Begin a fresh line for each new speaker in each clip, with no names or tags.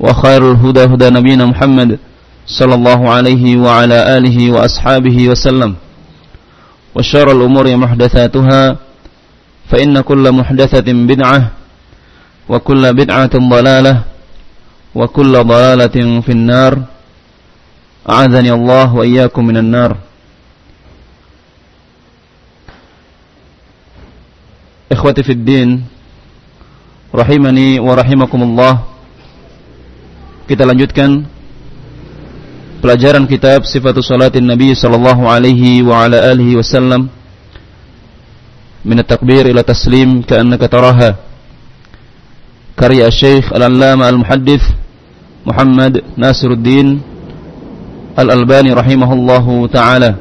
وخير الهدى هدى نبينا محمد صلى الله عليه وعلى آله وأصحابه وسلم. وشر الأمور محدثاتها فإن كل محدثة بدعة وكل بدعة ضلالة وكل ضلالة في النار. أعاذني الله وإياكم من النار. إخوتي في الدين رحمني ورحمكم الله. Kita lanjutkan pelajaran kitab Sifatus Salatin Nabi sallallahu alaihi wa ala alihi wasallam min at-takbir ila taslim ka'annaka taraha karya Syekh Al-Allama Al-Muhaddits Muhammad Nasiruddin Al-Albani rahimahullahu taala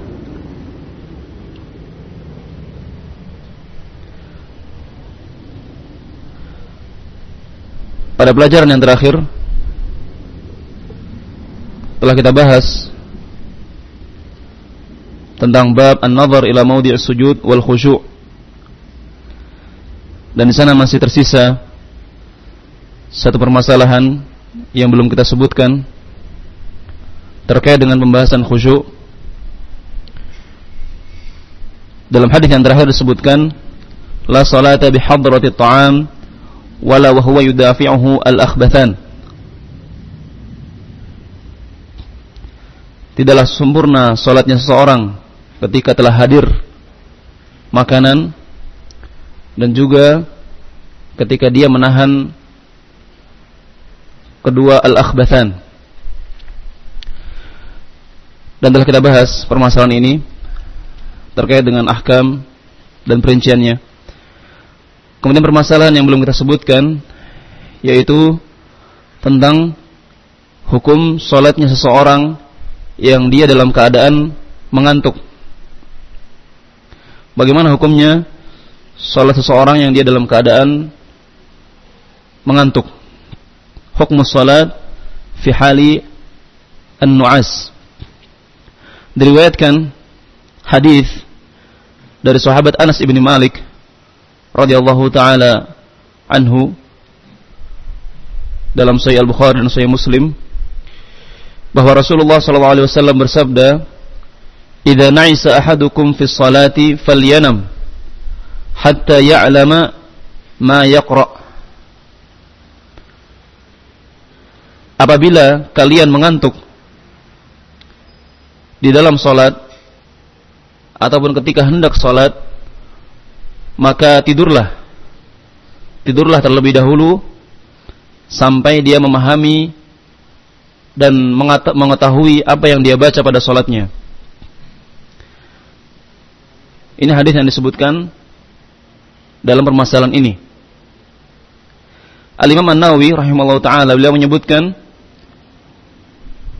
Pada pelajaran yang terakhir telah kita bahas tentang bab an-nazar ila maudhi' sujud wal khusyu' dan di sana masih tersisa satu permasalahan yang belum kita sebutkan terkait dengan pembahasan khusyuk dalam hadis yang terakhir disebutkan la salata bi hadrati ta'am wala wa huwa yudafi'uhu al-akhbathan tidaklah sempurna solatnya seseorang ketika telah hadir makanan dan juga ketika dia menahan kedua al-akhbathan. Dan telah kita bahas permasalahan ini terkait dengan ahkam dan perinciannya. Kemudian permasalahan yang belum kita sebutkan yaitu tentang hukum solatnya seseorang yang dia dalam keadaan mengantuk. Bagaimana hukumnya salat seseorang yang dia dalam keadaan mengantuk? Hukum salat fi hali an-nu'as. Diriwayatkan hadis dari sahabat Anas ibn Malik radhiyallahu taala anhu dalam Sahih Al-Bukhari dan Sahih Muslim bahwa Rasulullah SAW bersabda, "Idza na'isa ahadukum fi salati falyanam hatta ya'lama ma yaqra." Apabila kalian mengantuk di dalam salat ataupun ketika hendak salat, maka tidurlah. Tidurlah terlebih dahulu sampai dia memahami dan mengetahui apa yang dia baca pada sholatnya. Ini hadis yang disebutkan dalam permasalahan ini. Al-Imam An-Nawawi rahimahullah taala beliau menyebutkan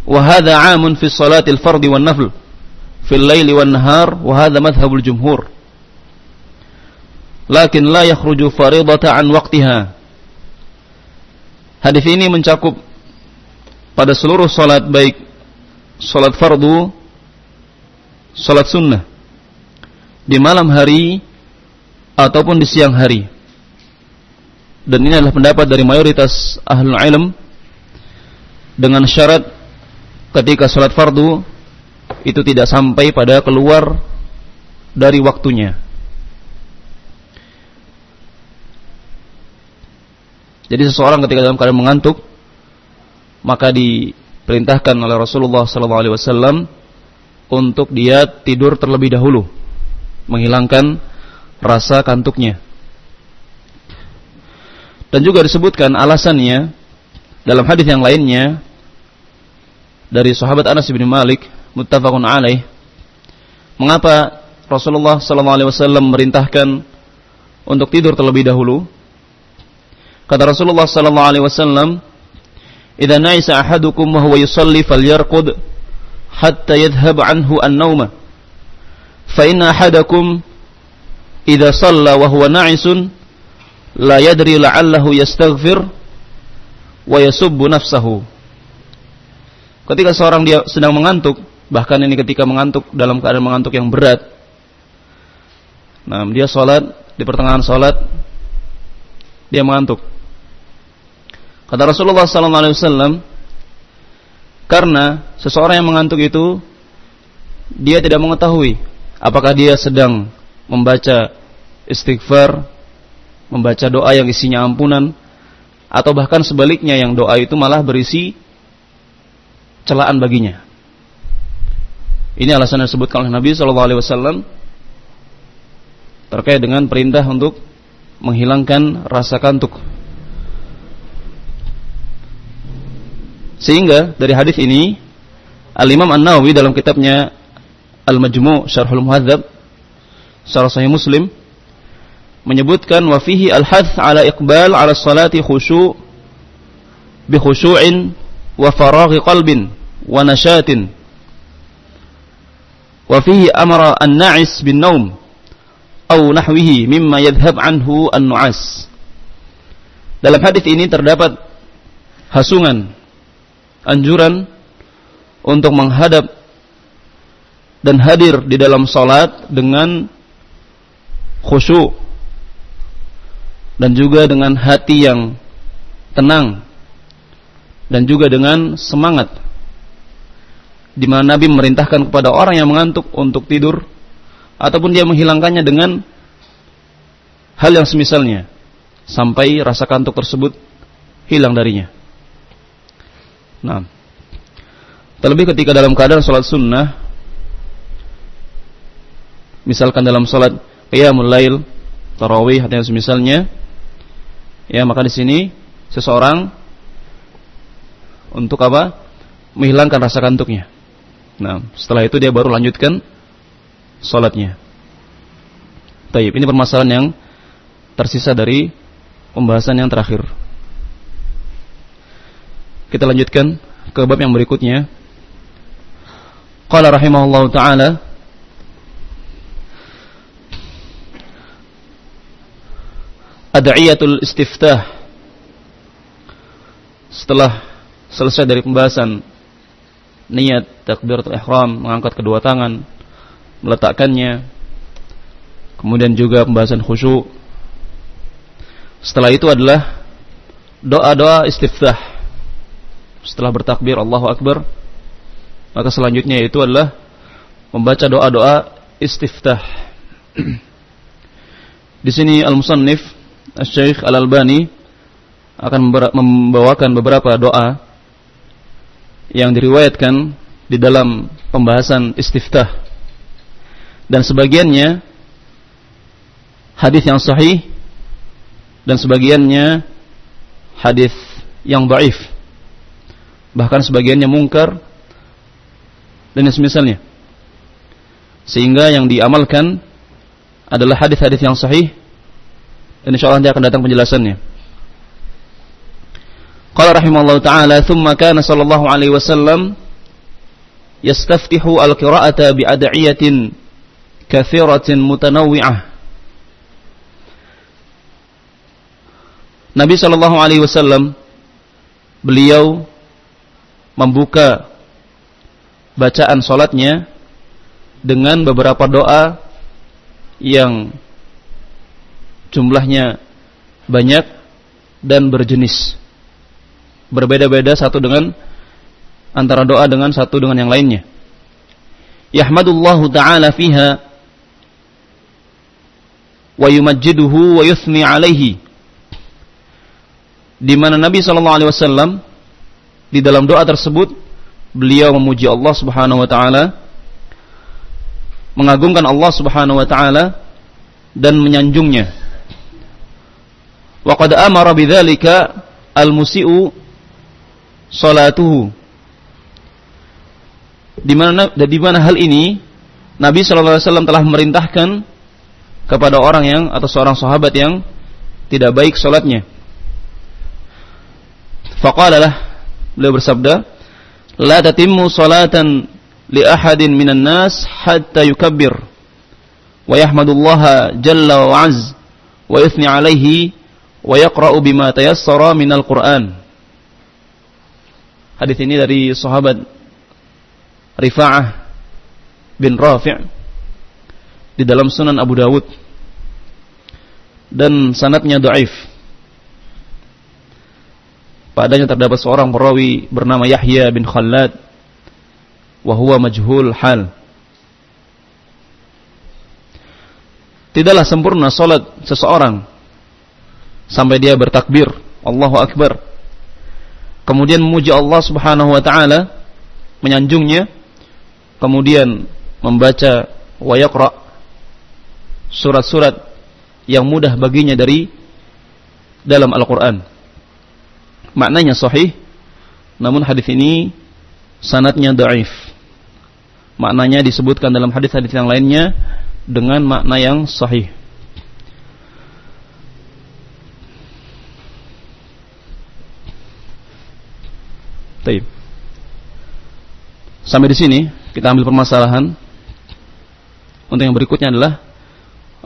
wa hadha 'amun fi salatil fardhi wan nafl fil laili wan nahar wa hadha madhhabul jumhur. Lakin la yakhruju faridata an waqtiha. Hadis ini mencakup pada seluruh salat baik salat fardu, salat sunnah di malam hari ataupun di siang hari. Dan ini adalah pendapat dari mayoritas ahlul ilm dengan syarat ketika salat fardu itu tidak sampai pada keluar dari waktunya. Jadi seseorang ketika dalam keadaan mengantuk maka diperintahkan oleh Rasulullah SAW untuk dia tidur terlebih dahulu, menghilangkan rasa kantuknya. Dan juga disebutkan alasannya dalam hadis yang lainnya dari sahabat Anas bin Malik muttafaqun alaih mengapa Rasulullah SAW merintahkan untuk tidur terlebih dahulu kata Rasulullah SAW إذا نعس أحدكم وهو يصلي فليرقد حتى يذهب عنه النوم فإن أحدكم إذا صلى وهو نعس لا يدري لعله يستغفر ويسب نفسه Ketika seorang dia sedang mengantuk, bahkan ini ketika mengantuk dalam keadaan mengantuk yang berat. Nah, dia sholat, di pertengahan sholat, dia mengantuk. Kata Rasulullah wasallam, karena seseorang yang mengantuk itu dia tidak mengetahui apakah dia sedang membaca istighfar, membaca doa yang isinya ampunan atau bahkan sebaliknya yang doa itu malah berisi celaan baginya. Ini alasan yang disebutkan oleh Nabi Wasallam terkait dengan perintah untuk menghilangkan rasa kantuk Sehingga dari hadis ini Al-Imam An-Nawawi dalam kitabnya Al-Majmu' Syarhul Muhadzab Syarah Sahih Muslim menyebutkan wa fihi al-hath ala iqbal ala salati khusyu' bi khusyu'in wa faraghi qalbin wa nashatin wa fihi amara an-na'is bin naum aw nahwihi mimma yadhhab anhu an-nu'as. Dalam hadis ini terdapat hasungan anjuran untuk menghadap dan hadir di dalam salat dengan khusyuk dan juga dengan hati yang tenang dan juga dengan semangat di mana Nabi memerintahkan kepada orang yang mengantuk untuk tidur ataupun dia menghilangkannya dengan hal yang semisalnya sampai rasa kantuk tersebut hilang darinya. Nah, terlebih ketika dalam keadaan sholat sunnah, misalkan dalam sholat qiyamul lail, tarawih atau misalnya, ya maka di sini seseorang untuk apa? Menghilangkan rasa kantuknya. Nah, setelah itu dia baru lanjutkan sholatnya. Taib, ini permasalahan yang tersisa dari pembahasan yang terakhir. Kita lanjutkan ke bab yang berikutnya. Qala rahimahullah taala Ad'iyatul istiftah Setelah selesai dari pembahasan niat takbiratul ihram, mengangkat kedua tangan, meletakkannya, kemudian juga pembahasan khusyuk. Setelah itu adalah doa-doa istiftah setelah bertakbir Allahu Akbar. Maka selanjutnya itu adalah membaca doa-doa istiftah. Di sini al-musannif Syekh Al-Albani akan membawakan beberapa doa yang diriwayatkan di dalam pembahasan istiftah. Dan sebagiannya hadis yang sahih dan sebagiannya hadis yang baif bahkan sebagiannya mungkar dan yang semisalnya. Sehingga yang diamalkan adalah hadis-hadis yang sahih dan insyaallah nanti akan datang penjelasannya. Qala rahimallahu taala thumma kana sallallahu alaihi wasallam yastaftihu al-qira'ata bi ad'iyatin mutanawwi'ah. Nabi sallallahu alaihi wasallam beliau membuka bacaan solatnya dengan beberapa doa yang jumlahnya banyak dan berjenis. Berbeda-beda satu dengan antara doa dengan satu dengan yang lainnya. Yahmadullahu ta'ala fiha wa yumajjiduhu wa yuthni alaihi. Di mana Nabi sallallahu alaihi wasallam di dalam doa tersebut beliau memuji Allah Subhanahu wa taala mengagungkan Allah Subhanahu wa taala dan menyanjungnya. Wa qad amara bidzalika al-musii'u salatuhu. Di mana di mana hal ini Nabi sallallahu alaihi wasallam telah memerintahkan kepada orang yang atau seorang sahabat yang tidak baik salatnya. Faqalalah beliau bersabda, "La tatimmu salatan li ahadin minan nas hatta yukabbir wa yahmadullaha jalla wa az wa yuthni alaihi wa yaqra'u bima tayassara minal Qur'an. Hadis ini dari sahabat Rifa'ah bin Rafi' di dalam Sunan Abu Dawud dan sanatnya dhaif. Padanya terdapat seorang perawi bernama Yahya bin Khallad wa huwa majhul hal. Tidaklah sempurna salat seseorang sampai dia bertakbir Allahu akbar. Kemudian memuji Allah Subhanahu wa taala, menyanjungnya, kemudian membaca wa surat-surat yang mudah baginya dari dalam Al-Qur'an. Maknanya sahih, namun hadis ini sanatnya dhaif maknanya disebutkan dalam hadis-hadis yang lainnya dengan makna yang sahih. Taib. Sampai di sini kita ambil permasalahan. Untuk yang berikutnya adalah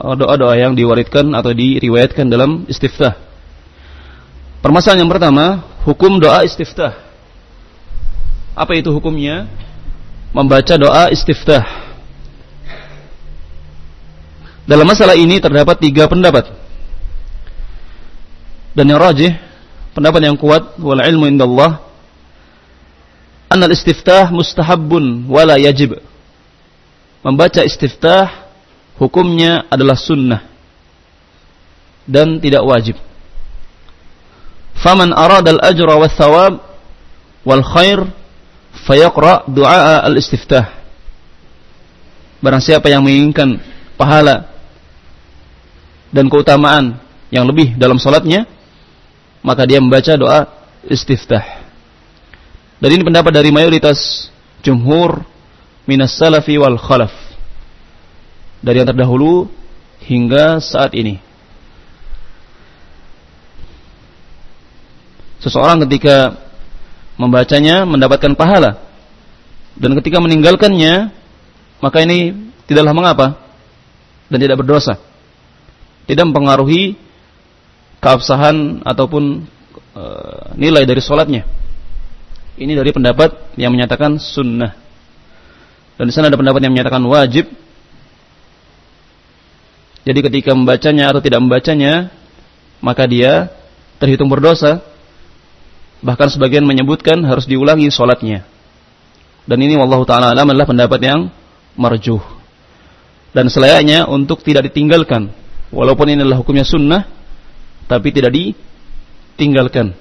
uh, doa-doa yang diwaritkan atau diriwayatkan dalam istiftah. Permasalahan yang pertama, hukum doa istiftah. Apa itu hukumnya? membaca doa istiftah. Dalam masalah ini terdapat tiga pendapat. Dan yang rajih, pendapat yang kuat wal ilmu indallah anal istiftah mustahabbun wala yajib. Membaca istiftah hukumnya adalah sunnah dan tidak wajib. Faman arada al-ajra wa thawab wal khair fayaqra du'a al-istiftah. Barang siapa yang menginginkan pahala dan keutamaan yang lebih dalam salatnya, maka dia membaca doa istiftah. Dan ini pendapat dari mayoritas jumhur minas salafi wal khalaf. Dari yang terdahulu hingga saat ini. Seseorang ketika membacanya mendapatkan pahala. Dan ketika meninggalkannya, maka ini tidaklah mengapa dan tidak berdosa. Tidak mempengaruhi keabsahan ataupun e, nilai dari sholatnya. Ini dari pendapat yang menyatakan sunnah. Dan di sana ada pendapat yang menyatakan wajib. Jadi ketika membacanya atau tidak membacanya, maka dia terhitung berdosa Bahkan sebagian menyebutkan harus diulangi sholatnya. Dan ini wallahu ta'ala alam adalah pendapat yang marjuh. Dan selayaknya untuk tidak ditinggalkan. Walaupun ini adalah hukumnya sunnah, tapi tidak ditinggalkan.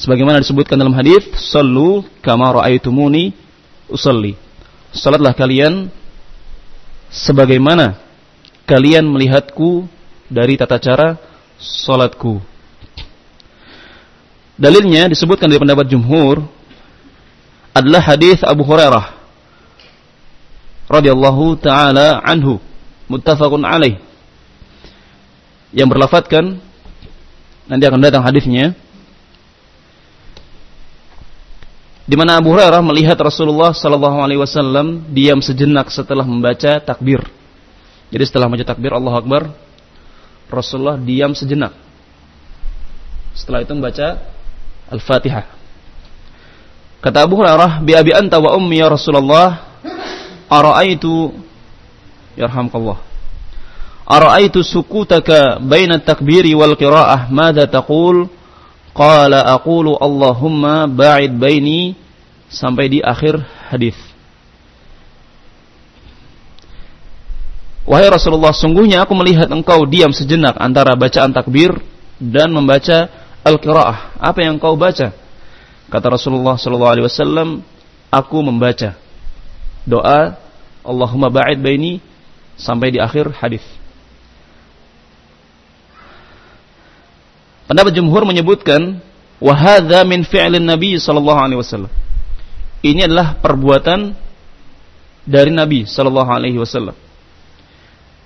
Sebagaimana disebutkan dalam hadis, "Sallu kama ra'aitumuni usalli." Salatlah kalian sebagaimana kalian melihatku dari tata cara salatku. Dalilnya disebutkan dari pendapat jumhur adalah hadis Abu Hurairah radhiyallahu taala anhu muttafaqun alaih yang berlafatkan nanti akan datang hadisnya di mana Abu Hurairah melihat Rasulullah sallallahu alaihi wasallam diam sejenak setelah membaca takbir. Jadi setelah membaca takbir Allah Akbar Rasulullah diam sejenak. Setelah itu membaca Al-Fatihah. Kata Abu Hurairah, "Bi abi anta wa ummi ya Rasulullah, ara'aitu yarhamkallah. Ara'aitu sukutaka baina takbiri wal qira'ah, madza taqul?" Qala aqulu Allahumma ba'id baini sampai di akhir hadis. Wahai Rasulullah, sungguhnya aku melihat engkau diam sejenak antara bacaan takbir dan membaca al-qiraah. Apa yang engkau baca? Kata Rasulullah wasallam, aku membaca doa Allahumma ba'id baini sampai di akhir hadis. Pendapat jumhur menyebutkan wahada min fi'lin Nabi sallallahu. Ini adalah perbuatan dari Nabi wasallam.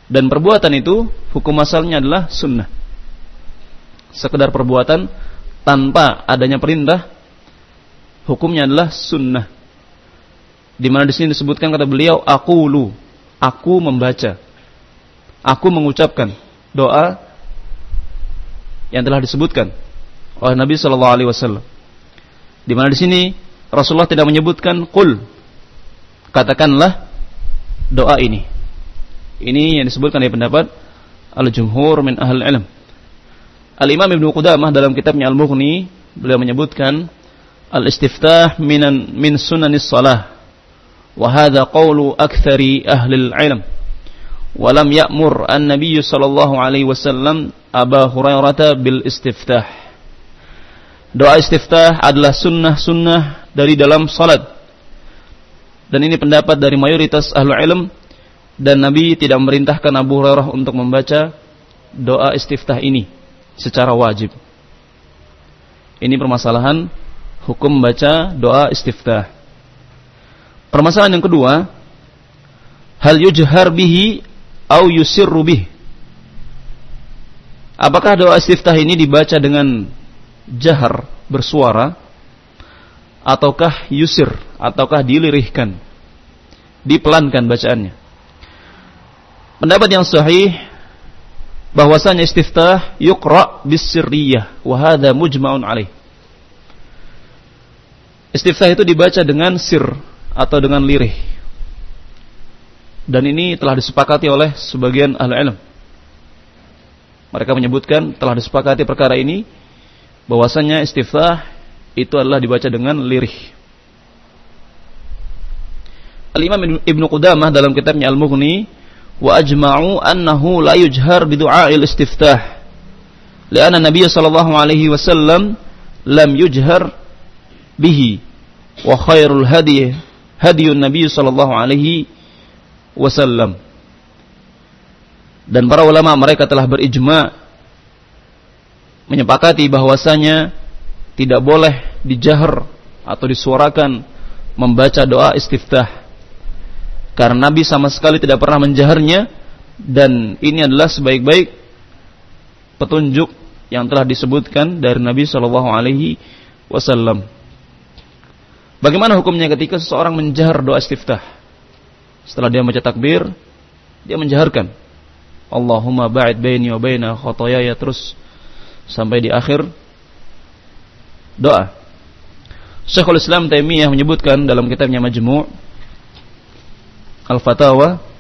Dan perbuatan itu hukum asalnya adalah sunnah. Sekedar perbuatan tanpa adanya perintah hukumnya adalah sunnah. Di mana di sini disebutkan kata beliau aku lu, aku membaca, aku mengucapkan doa yang telah disebutkan oleh Nabi Shallallahu Alaihi Wasallam. Di mana di sini Rasulullah tidak menyebutkan kul, katakanlah doa ini. Ini yang disebutkan dari pendapat al-jumhur min ahl ilm. Al-Imam Ibnu Qudamah dalam kitabnya Al-Mughni beliau menyebutkan al-istiftah minan min sunanis salah wa hadha qawlu aktsari ahli al-ilm wa lam ya'mur an-nabiy sallallahu alaihi wasallam Aba Hurairah bil istiftah. Doa istiftah adalah sunnah-sunnah dari dalam salat. Dan ini pendapat dari mayoritas ahli ilm dan Nabi tidak memerintahkan Abu Hurairah untuk membaca doa istiftah ini secara wajib. Ini permasalahan hukum membaca doa istiftah. Permasalahan yang kedua, hal yujhar bihi au yusirru bih. Apakah doa istiftah ini dibaca dengan jahar bersuara ataukah yusir ataukah dilirihkan dipelankan bacaannya pendapat yang sahih bahwasanya istiftah yuqra bisirriyah wa hadha mujma'un alaih Istiftah itu dibaca dengan sir atau dengan lirih. Dan ini telah disepakati oleh sebagian ahli ilm. Mereka menyebutkan telah disepakati perkara ini bahwasanya istiftah itu adalah dibaca dengan lirih. Al-Imam Ibnu Qudamah dalam kitabnya Al-Mughni wa ajma'u annahu la yujhar bi du'a'il istiftah. Lianna Nabi sallallahu alaihi wasallam lam yujhar bihi wa khairul hadi hadiyun Nabi sallallahu alaihi wasallam. Dan para ulama mereka telah berijma menyepakati bahwasanya tidak boleh dijahar atau disuarakan membaca doa istiftah. Karena Nabi sama sekali tidak pernah menjaharnya dan ini adalah sebaik-baik petunjuk yang telah disebutkan dari Nabi Shallallahu Alaihi Wasallam. Bagaimana hukumnya ketika seseorang menjahar doa istiftah? Setelah dia membaca takbir, dia menjaharkan. Allahumma ba'id baini wa baina khotoyaya terus sampai di akhir doa. Syekhul Islam Taimiyah menyebutkan dalam kitabnya Majmu' Al-Fatawa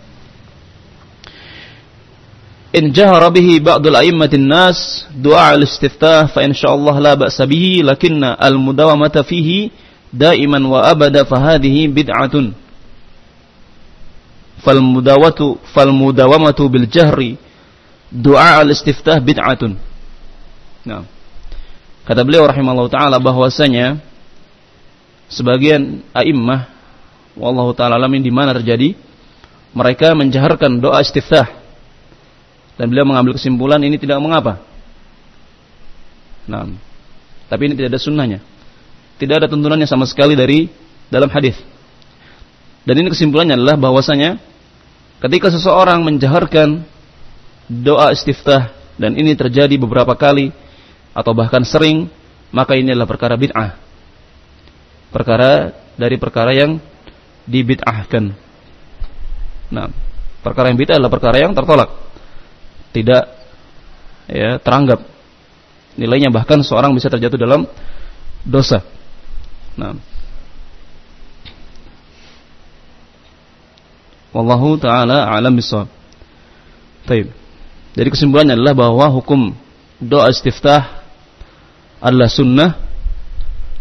In jahara bihi ba'dul a'immatin nas du'a al-istiftah fa insyaallah la ba'sa bihi lakinna al-mudawamata fihi daiman wa abada fahadihi bid'atun. Fal mudawatu fal mudawamatu bil jahri doa al istiftah bid'atun. Nah kata beliau rahimallahu taala bahwasanya sebagian a'immah wallahu taala alamin di mana terjadi. Mereka menjaharkan doa istiftah. Dan beliau mengambil kesimpulan ini tidak mengapa. Nah tapi ini tidak ada sunnahnya. Tidak ada tuntunannya sama sekali dari dalam hadis. Dan ini kesimpulannya adalah bahwasanya ketika seseorang menjaharkan doa istiftah dan ini terjadi beberapa kali atau bahkan sering, maka ini adalah perkara bid'ah. Perkara dari perkara yang dibid'ahkan. Nah, perkara yang bid'ah adalah perkara yang tertolak. Tidak ya, teranggap nilainya bahkan seorang bisa terjatuh dalam dosa. Nah. Wallahu taala alam bisawab. Baik. Jadi kesimpulannya adalah bahwa hukum doa istiftah adalah sunnah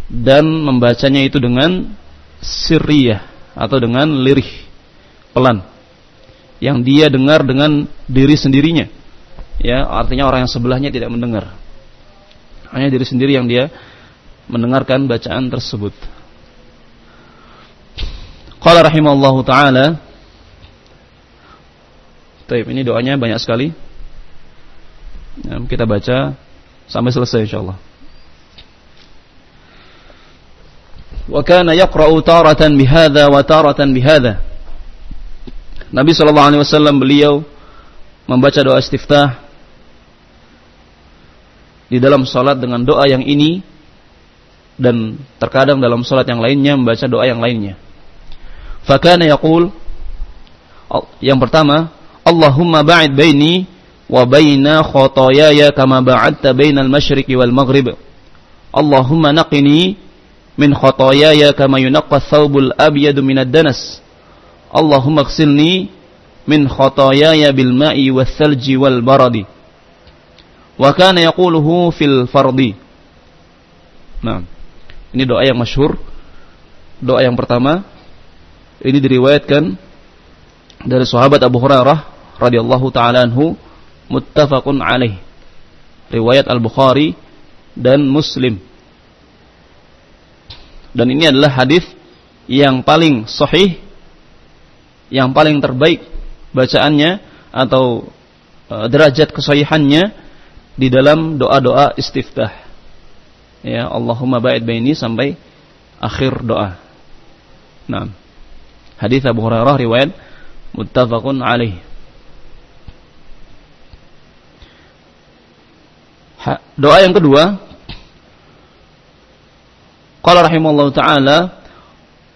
dan membacanya itu dengan sirriyah atau dengan lirih pelan. Yang dia dengar dengan diri sendirinya. Ya artinya orang yang sebelahnya tidak mendengar. Hanya diri sendiri yang dia mendengarkan bacaan tersebut. Qala rahimallahu taala. Taib ini doanya banyak sekali. Ya, kita baca sampai selesai insyaallah وكان يقرأ تارة بهذا وتارة بهذا Nabi Shallallahu Alaihi Wasallam beliau membaca doa istiftah di dalam sholat dengan doa yang ini dan terkadang dalam sholat yang lainnya membaca doa yang lainnya. Fakana yaqul yang pertama Allahumma ba'id baini wa baina khotoyaya kama ba'adta bainal masyriqi wal maghrib. Allahumma naqini min khotoyaya kama yunaqqa thawbul abyadu minad danas. Allahumma ghsilni min khotoyaya bil ma'i wal thalji wal baradi. Wa kana yaquluhu fil fardi. Nah, ini doa yang masyhur. Doa yang pertama ini diriwayatkan dari sahabat Abu Hurairah radhiyallahu taala anhu muttafaqun alaih. Riwayat Al-Bukhari dan Muslim. Dan ini adalah hadis yang paling sahih, yang paling terbaik bacaannya atau e, derajat kesahihannya di dalam doa-doa istiftah. Ya, Allahumma ba'id baini sampai akhir doa. Nah, hadis Abu Hurairah riwayat muttafaqun alaih. Doa yang kedua Qala rahimallahu taala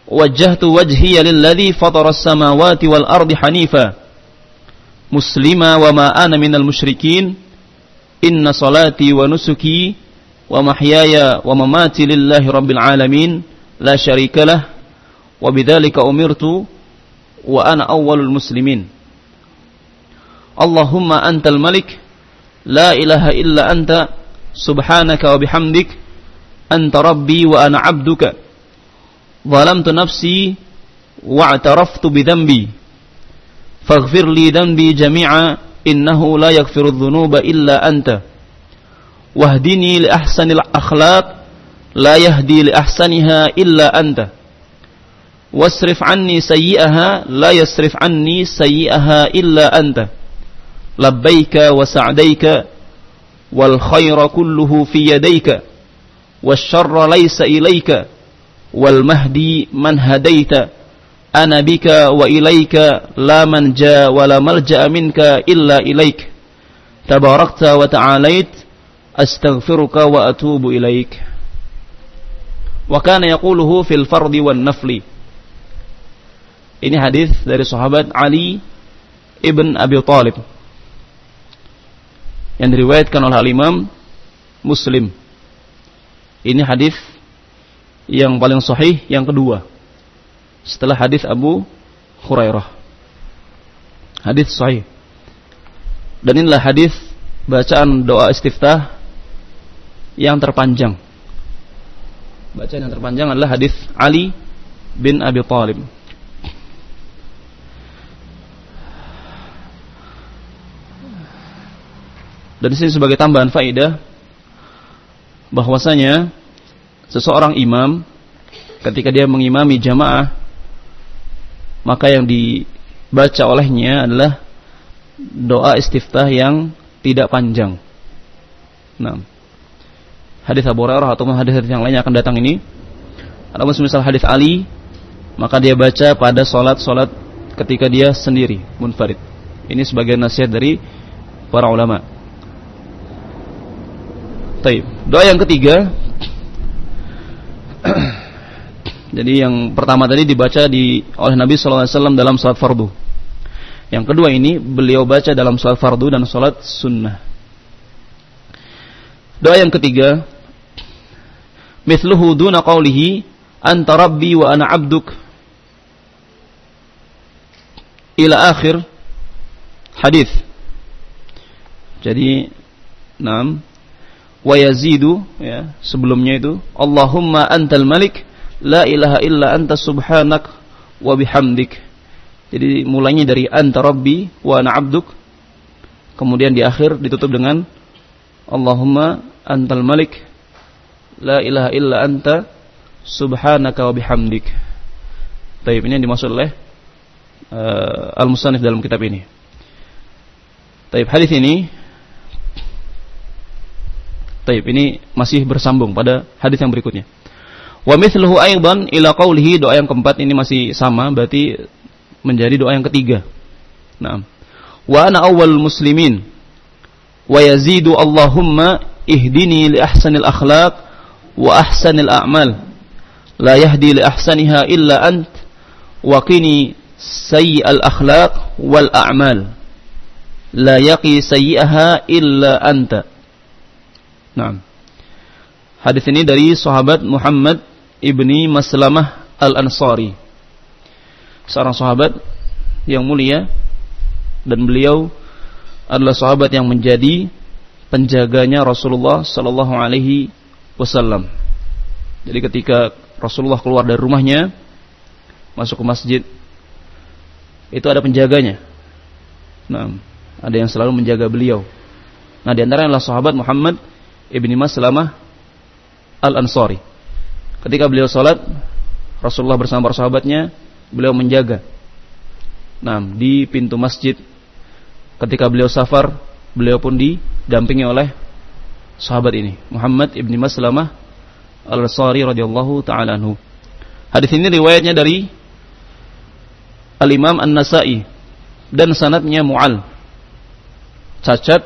wajjahtu wajhiya lilladzi fatara as-samawati wal ardi hanifa muslima wa ma ana minal musyrikin inna salati wa nusuki wa mahyaya wa mamati lillahi rabbil alamin la syarika lah wa bidzalika umirtu wa ana awwalul muslimin Allahumma antal malik la ilaha illa anta subhanaka wa bihamdik أنت ربي وأنا عبدك. ظلمت نفسي واعترفت بذنبي. فاغفر لي ذنبي جميعا إنه لا يغفر الذنوب إلا أنت. واهدني لأحسن الأخلاق لا يهدي لأحسنها إلا أنت. واصرف عني سيئها لا يصرف عني سيئها إلا أنت. لبيك وسعديك والخير كله في يديك. والشر ليس إليك والمهدي من هديت. أنا بك وإليك لا من جاء ولا ملجأ منك إلا إليك. تباركت وتعاليت أستغفرك وأتوب إليك. وكان يقوله في الفرض والنفل. Ini hadis dari sahabat Ali ibn Abi Talib. Yang diriwayatkan oleh Imam Muslim. Ini hadis yang paling sahih yang kedua. Setelah hadis Abu Hurairah. Hadis sahih. Dan inilah hadis bacaan doa istiftah yang terpanjang. Bacaan yang terpanjang adalah hadis Ali bin Abi Thalib. Dan di sini sebagai tambahan faidah bahwasanya seseorang imam ketika dia mengimami jamaah maka yang dibaca olehnya adalah doa istiftah yang tidak panjang. Nah, hadis Abu Hurairah atau hadis-hadis yang lainnya akan datang ini. Ada misal hadis Ali, maka dia baca pada solat-solat ketika dia sendiri, munfarid. Ini sebagai nasihat dari para ulama. Taib. Doa yang ketiga Jadi yang pertama tadi dibaca di oleh Nabi SAW dalam salat fardu. Yang kedua ini beliau baca dalam salat fardu dan salat sunnah. Doa yang ketiga, mithluhu duna qawlihi anta rabbi wa ana abduk. ila akhir hadis. Jadi, enam wa yazidu ya, sebelumnya itu Allahumma antal malik la ilaha illa anta subhanak wa bihamdik. Jadi mulainya dari anta rabbi wa ana abduk. Kemudian di akhir ditutup dengan Allahumma antal malik la ilaha illa anta subhanaka wa bihamdik. Taib ini yang dimaksud oleh uh, al-musannif dalam kitab ini. Taib hadis ini Taib ini masih bersambung pada hadis yang berikutnya. Wa mithluhu aidan ila qawlihi. Doa yang keempat ini masih sama berarti menjadi doa yang ketiga. Nah. Wa ana awwal muslimin. Wa yazidu Allahumma ihdini li ahsanil akhlaq wa ahsanil a'mal. La yahdi li ahsaniha illa ant. Wa qini sayyi'al akhlaq wal a'mal. La yaqi sayyi'aha illa anta. Nah, hadis ini dari sahabat Muhammad ibni Maslamah al Ansari, seorang sahabat yang mulia dan beliau adalah sahabat yang menjadi penjaganya Rasulullah Sallallahu Alaihi Wasallam. Jadi ketika Rasulullah keluar dari rumahnya masuk ke masjid itu ada penjaganya. Nah, ada yang selalu menjaga beliau. Nah, di antaranya adalah sahabat Muhammad ibni Maslamah al-Ansari. Ketika beliau sholat, Rasulullah bersama para sahabatnya, beliau menjaga. Nah, di pintu masjid. Ketika beliau safar, beliau pun didampingi oleh sahabat ini, Muhammad ibni Maslamah al-Ansari radhiyallahu taala anhu. Hadis ini riwayatnya dari Al-Imam An-Nasa'i dan sanadnya mu'al. Cacat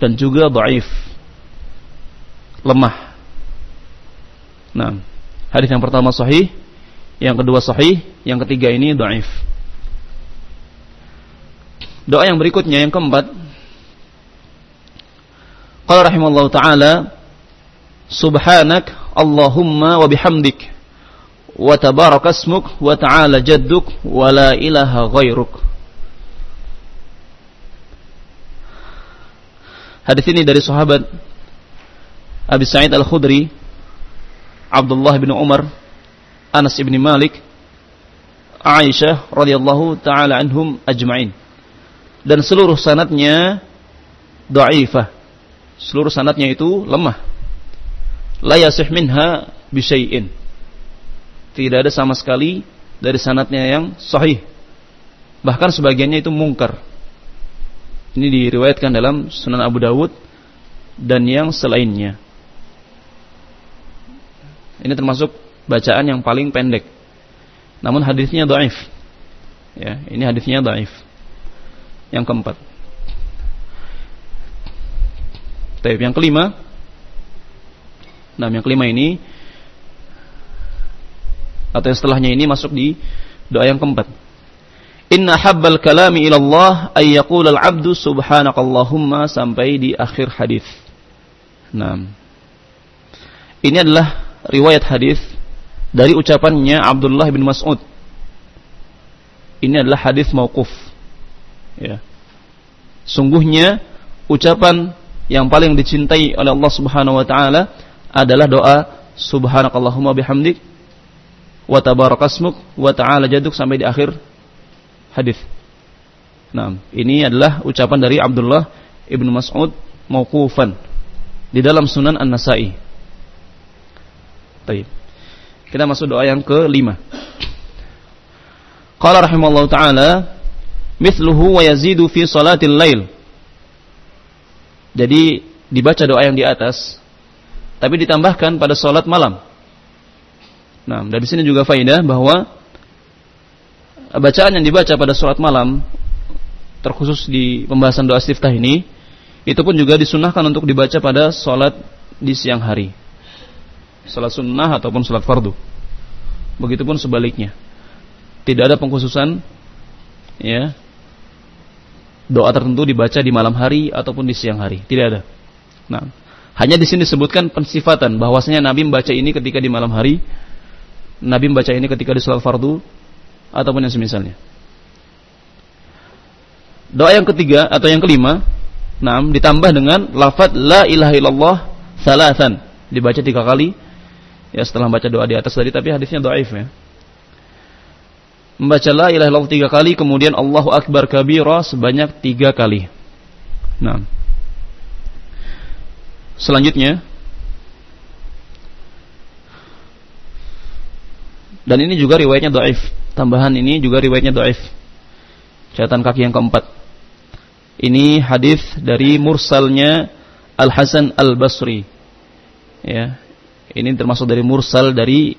dan juga dhaif lemah. Nah, hadis yang pertama sahih, yang kedua sahih, yang ketiga ini dhaif. Doa yang berikutnya yang keempat. Qala rahimallahu taala Subhanak Allahumma wa bihamdik wa tabaraka ismuk wa ta'ala jadduk wa la ilaha ghairuk. Hadis ini dari sahabat Abi Sa'id Al-Khudri, Abdullah bin Umar, Anas bin Malik, Aisyah radhiyallahu taala anhum ajma'in. Dan seluruh sanatnya dhaifah. Seluruh sanatnya itu lemah. La yasih minha bisyai'in. Tidak ada sama sekali dari sanatnya yang sahih. Bahkan sebagiannya itu mungkar. Ini diriwayatkan dalam Sunan Abu Dawud dan yang selainnya. Ini termasuk bacaan yang paling pendek. Namun hadisnya dhaif. Ya, ini hadisnya dhaif. Yang keempat. Taib yang kelima. Nah, yang kelima ini atau yang setelahnya ini masuk di doa yang keempat. Inna habbal kalami ila Allah ay yaqul al-'abdu subhanakallahumma sampai di akhir hadis. Nah. Ini adalah riwayat hadis dari ucapannya Abdullah bin Mas'ud. Ini adalah hadis mauquf. Ya. Sungguhnya ucapan yang paling dicintai oleh Allah Subhanahu wa taala adalah doa subhanakallahumma bihamdik wa tabarakasmuk wa ta'ala jaduk sampai di akhir hadis. Nah, ini adalah ucapan dari Abdullah ibnu Mas'ud mauqufan di dalam Sunan An-Nasa'i. Taib. Kita masuk doa yang kelima. Qala rahimallahu taala mithluhu wa yazidu fi salatil lail. Jadi dibaca doa yang di atas tapi ditambahkan pada salat malam. Nah, dari sini juga faidah bahwa bacaan yang dibaca pada salat malam terkhusus di pembahasan doa istiftah ini itu pun juga disunahkan untuk dibaca pada salat di siang hari salat sunnah ataupun salat fardu. Begitupun sebaliknya. Tidak ada pengkhususan ya doa tertentu dibaca di malam hari ataupun di siang hari. Tidak ada. Nah, hanya di sini disebutkan pensifatan bahwasanya Nabi membaca ini ketika di malam hari, Nabi membaca ini ketika di salat fardu ataupun yang semisalnya. Doa yang ketiga atau yang kelima, nah, ditambah dengan lafaz la ilaha illallah salasan. Dibaca tiga kali. Ya setelah baca doa di atas tadi tapi hadisnya dhaif ya. Membaca la ilaha tiga kali kemudian Allahu akbar kabira sebanyak tiga kali. Nah. Selanjutnya Dan ini juga riwayatnya dhaif. Tambahan ini juga riwayatnya dhaif. Catatan kaki yang keempat. Ini hadis dari mursalnya Al Hasan Al Basri. Ya. Ini termasuk dari mursal dari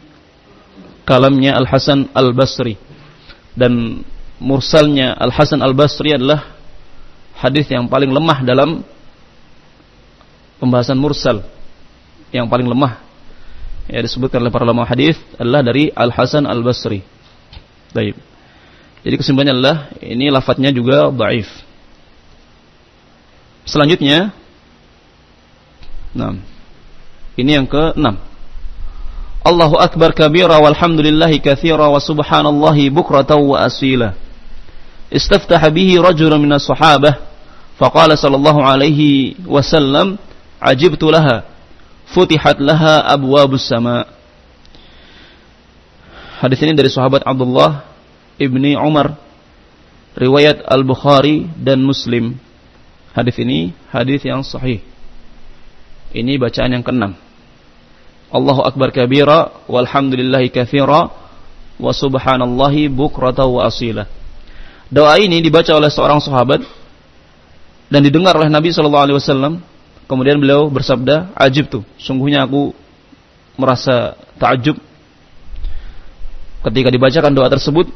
kalamnya Al Hasan Al Basri. Dan mursalnya Al Hasan Al Basri adalah hadis yang paling lemah dalam pembahasan mursal. Yang paling lemah ya disebutkan oleh para ulama hadis adalah dari Al Hasan Al Basri. Baik. Jadi kesimpulannya adalah ini lafadznya juga dhaif. Selanjutnya Nah. Ini yang ke-6. Allahu akbar kabira walhamdulillahi katsira wa subhanallahi bukratan wa asila. Istaftaha bihi rajulun minas sahabah faqala sallallahu alaihi wasallam ajibtu laha futihat laha abwabus sama. Hadis ini dari sahabat Abdullah ibni Umar riwayat Al-Bukhari dan Muslim. Hadis ini hadis yang sahih. Ini bacaan yang keenam. Allahu akbar kabira walhamdulillahi katsira wa subhanallahi bukrata wa asila. Doa ini dibaca oleh seorang sahabat dan didengar oleh Nabi sallallahu alaihi wasallam. Kemudian beliau bersabda, "Ajib tuh, sungguhnya aku merasa takjub ketika dibacakan doa tersebut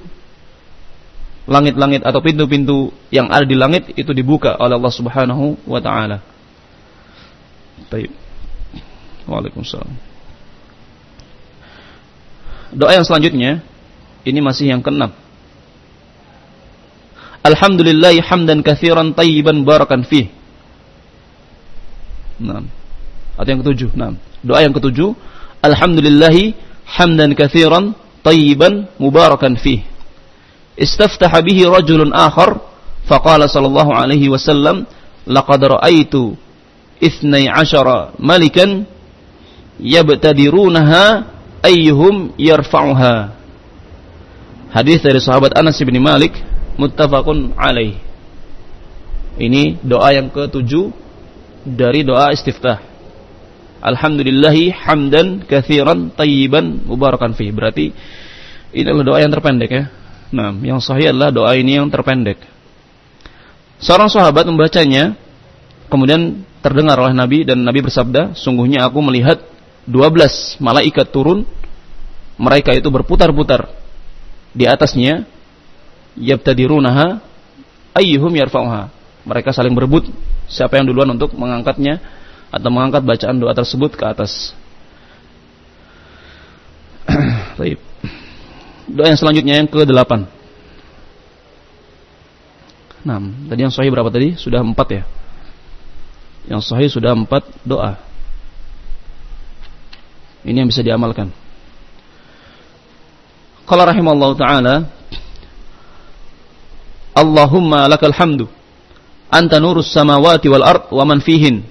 langit-langit atau pintu-pintu yang ada di langit itu dibuka oleh Allah Subhanahu wa taala. Baik. Waalaikumsalam. Doa yang selanjutnya ini masih yang keenam. Alhamdulillah hamdan katsiran tayyiban barakan fih. Naam. Atau yang ketujuh. Naam. Doa yang ketujuh, Alhamdulillah hamdan katsiran tayyiban mubarakan fih. Istaftaha bihi rajulun akhar faqala sallallahu alaihi wasallam laqad ra'aitu ithnai asyara malikan yabtadirunaha ayyuhum yarfa'uha. Hadis dari sahabat Anas bin Malik muttafaqun alaih. Ini doa yang ketujuh dari doa istiftah. Alhamdulillahi hamdan kathiran tayyiban mubarakan fi berarti ini adalah doa yang terpendek ya. Nah, yang sahih adalah doa ini yang terpendek. Seorang sahabat membacanya, kemudian terdengar oleh Nabi dan Nabi bersabda, sungguhnya aku melihat 12 malaikat turun, mereka itu berputar-putar di atasnya, yabtadirunaha ayyuhum yarfa'uha. Mereka saling berebut siapa yang duluan untuk mengangkatnya atau mengangkat bacaan doa tersebut ke atas. Baik. Doa yang selanjutnya yang ke-8. Nah, tadi yang sahih berapa tadi? Sudah empat ya. Yang sahih sudah empat doa. Ini yang bisa diamalkan. Qala rahimallahu taala Allahumma lakal hamdu anta nurus samawati wal ard wa man fihin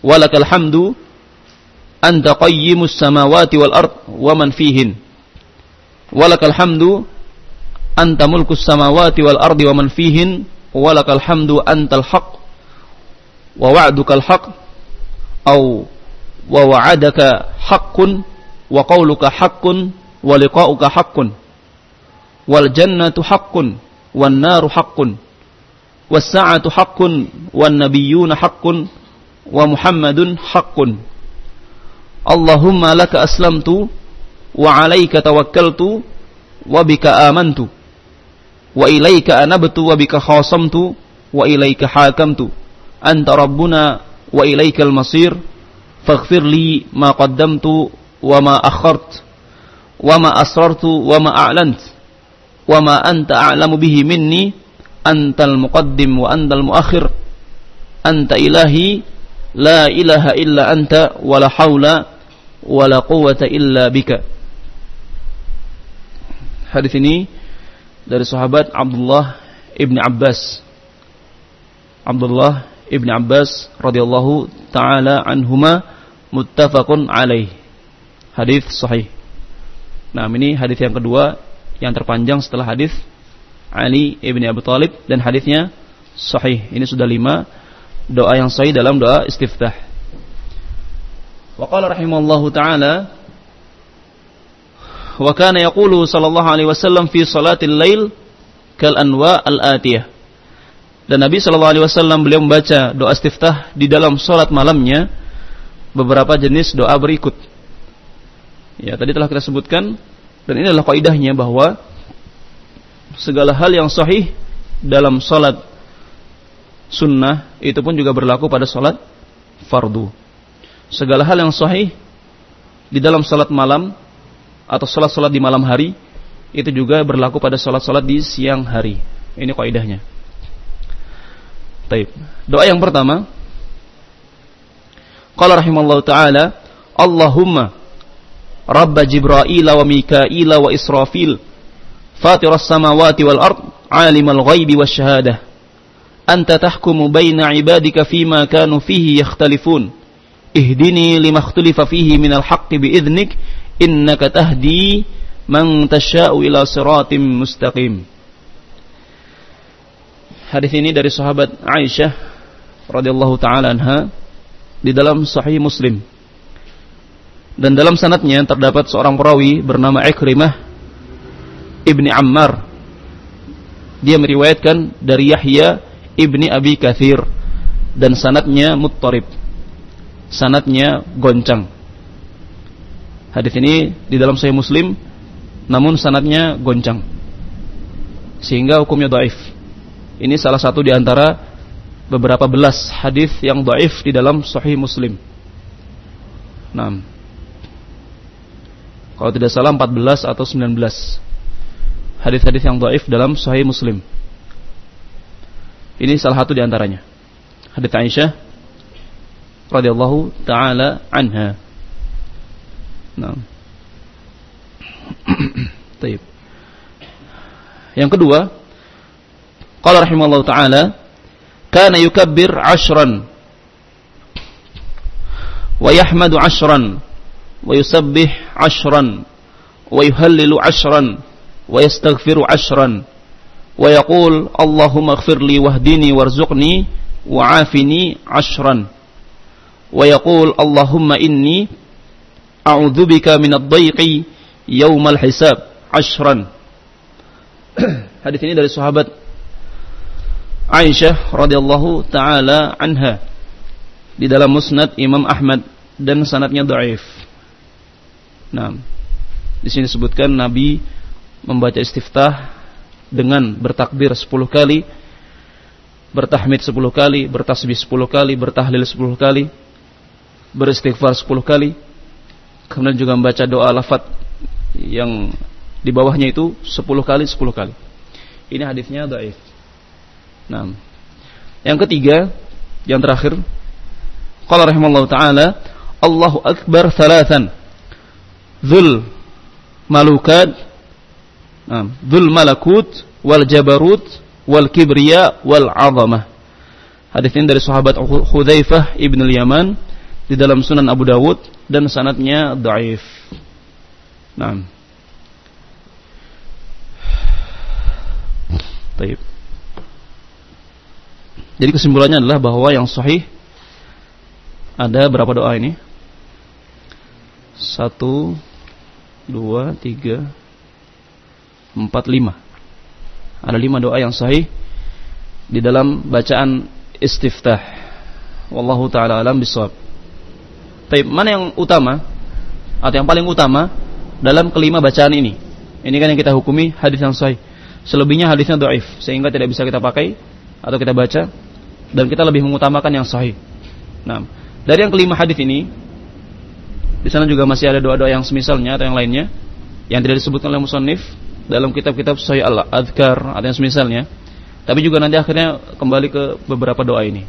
wa hamdu anta qayyimus samawati wal ard wa man fihin walakal hamdu anta mulkus samawati wal ardi wa man fihin walakal hamdu antal haq wa wa'dukal haq au ووعدك حق وقولك حق ولقاؤك حق والجنة حق والنار حق والساعة حق والنبيون حق ومحمد حق. اللهم لك أسلمت وعليك توكلت وبك آمنت وإليك أنبت وبك خاصمت وإليك حاكمت. أنت ربنا وإليك المصير. Faghfir li ma qaddamtu wa ma akhart wa ma asrartu wa ma a'lant wa ma anta a'lamu bihi minni antal muqaddim wa antal muakhir anta ilahi la ilaha illa anta wa la hawla wa illa bika. Hadis ini dari sahabat Abdullah ibni Abbas. Abdullah ibni Abbas radhiyallahu taala anhuma muttafaqun alaih. Hadis sahih. Nah, ini hadis yang kedua yang terpanjang setelah hadis Ali ibni Abi Thalib dan hadisnya sahih. Ini sudah lima doa yang sahih dalam doa istiftah. Wa qala rahimallahu taala wa kana yaqulu sallallahu alaihi wasallam fi salatil lail kal anwa al atiyah. Dan Nabi sallallahu alaihi wasallam beliau membaca doa istiftah di dalam salat malamnya beberapa jenis doa berikut. Ya, tadi telah kita sebutkan dan ini adalah kaidahnya bahwa segala hal yang sahih dalam salat sunnah itu pun juga berlaku pada salat fardu. Segala hal yang sahih di dalam salat malam atau salat-salat di malam hari itu juga berlaku pada salat-salat di siang hari. Ini kaidahnya. Baik. Doa yang pertama قال رحمه الله تعالى اللهم رب جبرائيل وميكائيل وإسرافيل فاطر السماوات والأرض عالم الغيب والشهادة. أنت تحكم بين عبادك فيما كانوا فيه يختلفون. اهدني لما اختلف فيه من الحق بإذنك. إنك تهدي من تشاء إلى صراط مستقيم. Hadis ini dari sahabat Aisyah radhiyallahu taala anha. Di dalam sahih Muslim. Dan dalam sanatnya terdapat seorang perawi bernama Ikrimah ibni Ammar. Dia meriwayatkan dari Yahya ibni Abi Kathir dan sanatnya muttarib. Sanatnya goncang. Hadis ini di dalam Sahih Muslim namun sanatnya goncang. Sehingga hukumnya dhaif. Ini salah satu di antara beberapa belas hadis yang dhaif di dalam Sahih Muslim. Nah, kalau tidak salah 14 atau 19 hadis-hadis yang dhaif dalam Sahih Muslim. Ini salah satu di antaranya. Hadis Aisyah radhiyallahu taala anha. Nah. Yang kedua, qala rahimallahu taala, kana yukabbir ashran wa yahmadu ashran wa yusabbih ashran wa yuhallilu ashran wa yastaghfiru ashran wa yaqul Allahumma ighfir li wahdini warzuqni wa'afini ashran wa yaqul Allahumma inni a'udzubika minad dhaiqi yaumal hisab ashran. Hadis ini dari sahabat Aisyah radhiyallahu taala anha di dalam Musnad Imam Ahmad dan sanatnya dhaif. Nah, di sini disebutkan Nabi membaca istiftah dengan bertakbir 10 kali, bertahmid 10 kali, bertasbih 10 kali, bertahlil 10 kali, beristighfar 10 kali, Kemudian juga membaca doa lafat yang di bawahnya itu 10 kali 10 kali. Ini hadisnya dhaif. Nah. Yang ketiga, yang terakhir, qala rahimallahu taala, Allahu akbar thalathan. Dzul malukat nah, dzul malakut wal jabarut wal kibriya wal azamah. Hadis ini dari sahabat Hudzaifah ibn al-Yaman di dalam Sunan Abu Dawud dan sanatnya dhaif. Nah. Baik. Jadi kesimpulannya adalah bahwa yang sahih ada berapa doa ini? Satu, dua, tiga, empat, lima. Ada lima doa yang sahih di dalam bacaan istiftah. Wallahu taala alam bisawab. Tapi mana yang utama atau yang paling utama dalam kelima bacaan ini? Ini kan yang kita hukumi hadis yang sahih. Selebihnya hadisnya dhaif sehingga tidak bisa kita pakai atau kita baca dan kita lebih mengutamakan yang sahih. Nah, dari yang kelima hadis ini di sana juga masih ada doa-doa yang semisalnya atau yang lainnya yang tidak disebutkan oleh musannif dalam kitab-kitab sahih al-adhkar atau yang semisalnya. Tapi juga nanti akhirnya kembali ke beberapa doa ini.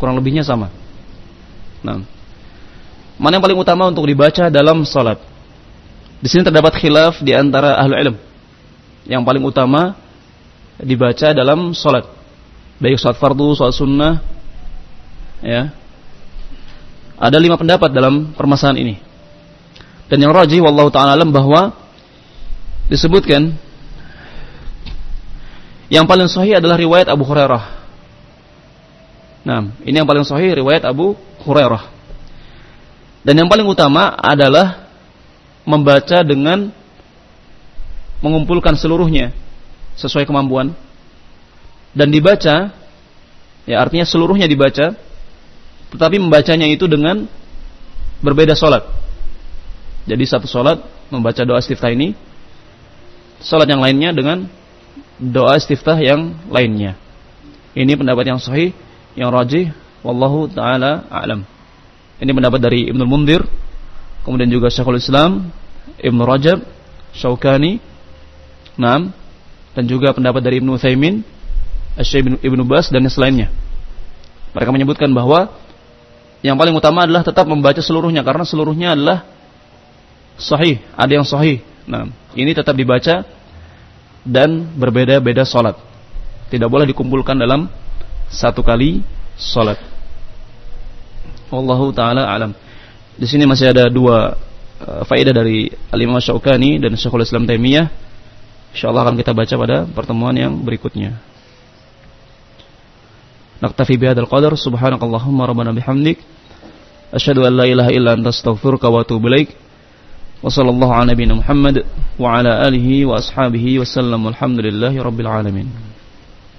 Kurang lebihnya sama. Nah, Mana yang paling utama untuk dibaca dalam salat? Di sini terdapat khilaf di antara ahli ilm. Yang paling utama dibaca dalam salat. Baik sholat fardu, sholat sunnah, ya. Ada lima pendapat dalam permasalahan ini. Dan yang rajih wallahu taala alam bahwa disebutkan yang paling sahih adalah riwayat Abu Hurairah. Nah, ini yang paling sahih riwayat Abu Hurairah. Dan yang paling utama adalah membaca dengan mengumpulkan seluruhnya sesuai kemampuan dan dibaca ya artinya seluruhnya dibaca tetapi membacanya itu dengan berbeda solat. Jadi satu solat membaca doa istiftah ini solat yang lainnya dengan doa istiftah yang lainnya. Ini pendapat yang sahih yang rajih wallahu taala alam. Ini pendapat dari Ibnu Mundir, kemudian juga Syekhul Islam, Ibnu Rajab, Syaukani, Naam, dan juga pendapat dari Ibnu Utsaimin, Syekh Ibnu Bas dan yang selainnya. Mereka menyebutkan bahwa yang paling utama adalah tetap membaca seluruhnya karena seluruhnya adalah sahih, ada yang sahih. Nah, ini tetap dibaca dan berbeda-beda salat. Tidak boleh dikumpulkan dalam satu kali salat. Wallahu taala alam. Di sini masih ada dua uh, faedah dari Al-Imam Syaukani dan Syekhul Islam Taimiyah. Insyaallah akan kita baca pada pertemuan yang berikutnya. Naktafi bihadzal qadar subhanakallahumma rabbana bihamdik asyhadu an la ilaha illa anta astaghfiruka wa atubu ilaik. Wa sallallahu ala nabiyyina Muhammad wa ala alihi wa ashabihi wa sallam walhamdulillahi rabbil alamin.